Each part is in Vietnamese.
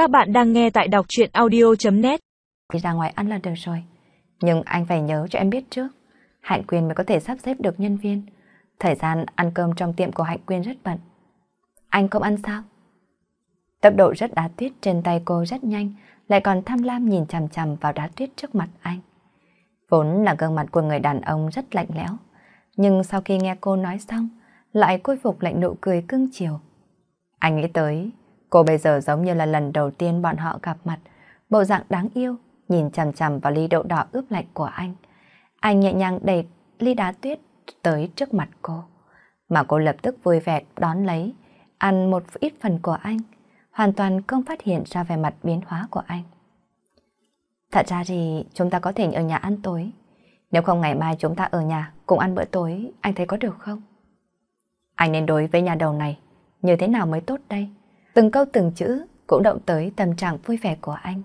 Các bạn đang nghe tại đọc chuyện audio.net Đi ra ngoài ăn là được rồi. Nhưng anh phải nhớ cho em biết trước. Hạnh Quyên mới có thể sắp xếp được nhân viên. Thời gian ăn cơm trong tiệm của Hạnh Quyên rất bận. Anh không ăn sao? Tốc độ rất đá tuyết trên tay cô rất nhanh, lại còn tham lam nhìn chằm chằm vào đá tuyết trước mặt anh. Vốn là gương mặt của người đàn ông rất lạnh lẽo, nhưng sau khi nghe cô nói xong, lại khôi phục lạnh nụ cười cưng chiều. Anh nghĩ tới, cô bây giờ giống như là lần đầu tiên bọn họ gặp mặt, bộ dạng đáng yêu, nhìn chằm chằm vào ly đậu đỏ ướp lạnh của anh. Anh nhẹ nhàng đẩy ly đá tuyết tới trước mặt cô, mà cô lập tức vui vẻ đón lấy, ăn một ít phần của anh, hoàn toàn không phát hiện ra vẻ mặt biến hóa của anh. Thật ra thì chúng ta có thể ở nhà ăn tối. Nếu không ngày mai chúng ta ở nhà cùng ăn bữa tối, anh thấy có được không? Anh nên đối với nhà đầu này, như thế nào mới tốt đây? Từng câu từng chữ cũng động tới tâm trạng vui vẻ của anh.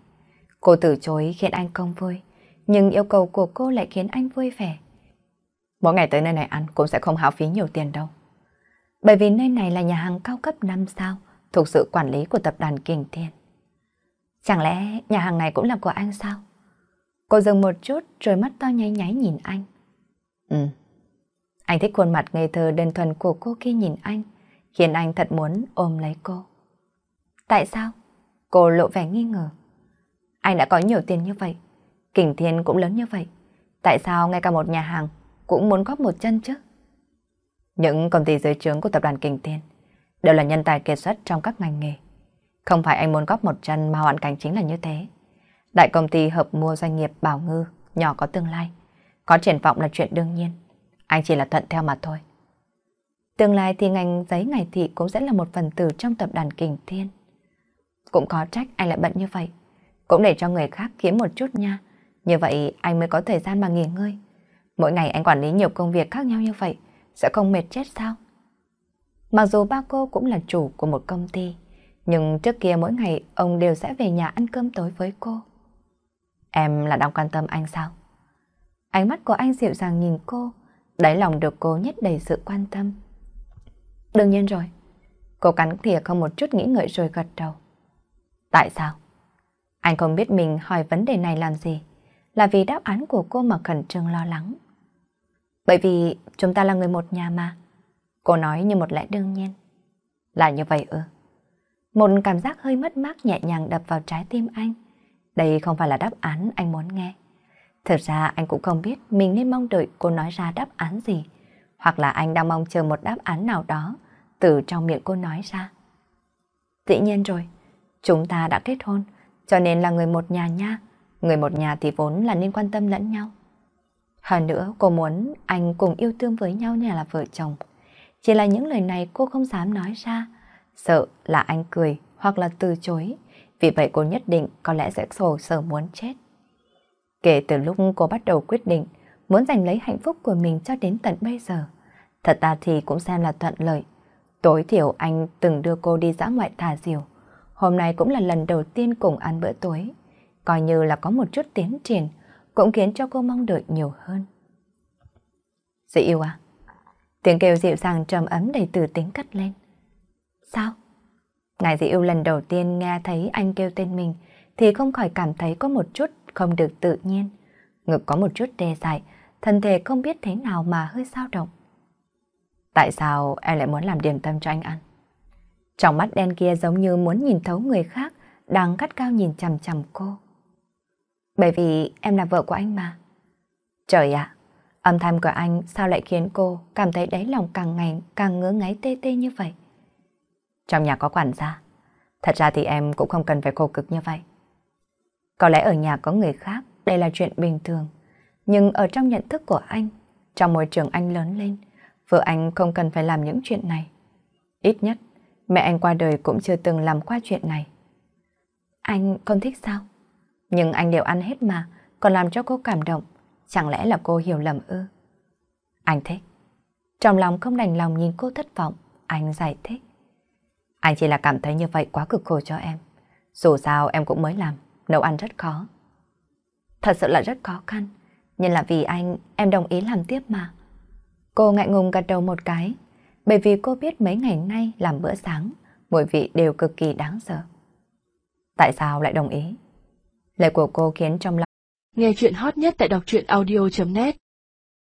Cô từ chối khiến anh không vui, nhưng yêu cầu của cô lại khiến anh vui vẻ. Mỗi ngày tới nơi này ăn cũng sẽ không hao phí nhiều tiền đâu. Bởi vì nơi này là nhà hàng cao cấp 5 sao, thuộc sự quản lý của tập đoàn Kiền Thiên. Chẳng lẽ nhà hàng này cũng là của anh sao? Cô dừng một chút rồi mắt to nháy nháy nhìn anh. Ừ. Anh thích khuôn mặt ngây thơ đơn thuần của cô khi nhìn anh, khiến anh thật muốn ôm lấy cô. Tại sao? Cô lộ vẻ nghi ngờ. Anh đã có nhiều tiền như vậy, kình thiên cũng lớn như vậy. Tại sao ngay cả một nhà hàng cũng muốn góp một chân chứ? Những công ty dưới trướng của tập đoàn Kình Thiên đều là nhân tài kiệt xuất trong các ngành nghề. Không phải anh muốn góp một chân mà hoàn cảnh chính là như thế. Đại công ty hợp mua doanh nghiệp bảo ngư, nhỏ có tương lai. Có triển vọng là chuyện đương nhiên. Anh chỉ là thuận theo mà thôi. Tương lai thì ngành giấy ngày thị cũng sẽ là một phần tử trong tập đoàn Kình Thiên. Cũng có trách anh lại bận như vậy. Cũng để cho người khác kiếm một chút nha. Như vậy anh mới có thời gian mà nghỉ ngơi. Mỗi ngày anh quản lý nhiều công việc khác nhau như vậy, sẽ không mệt chết sao? Mặc dù ba cô cũng là chủ của một công ty, nhưng trước kia mỗi ngày ông đều sẽ về nhà ăn cơm tối với cô. Em là đang quan tâm anh sao? Ánh mắt của anh dịu dàng nhìn cô, đáy lòng được cô nhất đầy sự quan tâm. Đương nhiên rồi. Cô cắn thìa không một chút nghĩ ngợi rồi gật đầu. Tại sao? Anh không biết mình hỏi vấn đề này làm gì. Là vì đáp án của cô mà khẩn trương lo lắng. Bởi vì chúng ta là người một nhà mà. Cô nói như một lẽ đương nhiên. Là như vậy ư? Một cảm giác hơi mất mát nhẹ nhàng đập vào trái tim anh. Đây không phải là đáp án anh muốn nghe. Thực ra anh cũng không biết mình nên mong đợi cô nói ra đáp án gì. Hoặc là anh đang mong chờ một đáp án nào đó từ trong miệng cô nói ra. Dĩ nhiên rồi, chúng ta đã kết hôn, cho nên là người một nhà nha. Người một nhà thì vốn là nên quan tâm lẫn nhau. Hơn nữa, cô muốn anh cùng yêu thương với nhau nhà là vợ chồng. Chỉ là những lời này cô không dám nói ra, sợ là anh cười hoặc là từ chối. Vì vậy cô nhất định có lẽ sẽ khổ sở muốn chết. Kể từ lúc cô bắt đầu quyết định muốn giành lấy hạnh phúc của mình cho đến tận bây giờ, thật ra thì cũng xem là thuận lợi. Tối thiểu anh từng đưa cô đi dã ngoại thả diều. Hôm nay cũng là lần đầu tiên cùng ăn bữa tối. Coi như là có một chút tiến triển, cũng khiến cho cô mong đợi nhiều hơn. Dĩ yêu à? Tiếng kêu dịu dàng trầm ấm đầy từ tính cất lên. Sao? Ngài dĩ yêu lần đầu tiên nghe thấy anh kêu tên mình thì không khỏi cảm thấy có một chút không được tự nhiên. Ngực có một chút đê dại, thân thể không biết thế nào mà hơi sao động. Tại sao em lại muốn làm điểm tâm cho anh ăn? Trong mắt đen kia giống như muốn nhìn thấu người khác đang cắt cao nhìn chằm chằm cô. Bởi vì em là vợ của anh mà. Trời ạ, âm thanh của anh sao lại khiến cô cảm thấy đáy lòng càng ngày càng ngứa ngáy tê tê như vậy? Trong nhà có quản gia. Thật ra thì em cũng không cần phải khổ cực như vậy. Có lẽ ở nhà có người khác, đây là chuyện bình thường. Nhưng ở trong nhận thức của anh, trong môi trường anh lớn lên, vợ anh không cần phải làm những chuyện này. Ít nhất, mẹ anh qua đời cũng chưa từng làm qua chuyện này. Anh không thích sao? Nhưng anh đều ăn hết mà, còn làm cho cô cảm động. Chẳng lẽ là cô hiểu lầm ư? Anh thích. Trong lòng không đành lòng nhìn cô thất vọng, anh giải thích. Anh chỉ là cảm thấy như vậy quá cực khổ cho em. Dù sao em cũng mới làm, nấu ăn rất khó. Thật sự là rất khó khăn, nhưng là vì anh, em đồng ý làm tiếp mà. Cô ngại ngùng gật đầu một cái, bởi vì cô biết mấy ngày nay làm bữa sáng, mùi vị đều cực kỳ đáng sợ. Tại sao lại đồng ý? Lời của cô khiến trong lòng. Nghe chuyện hot nhất tại đọc truyện audio.net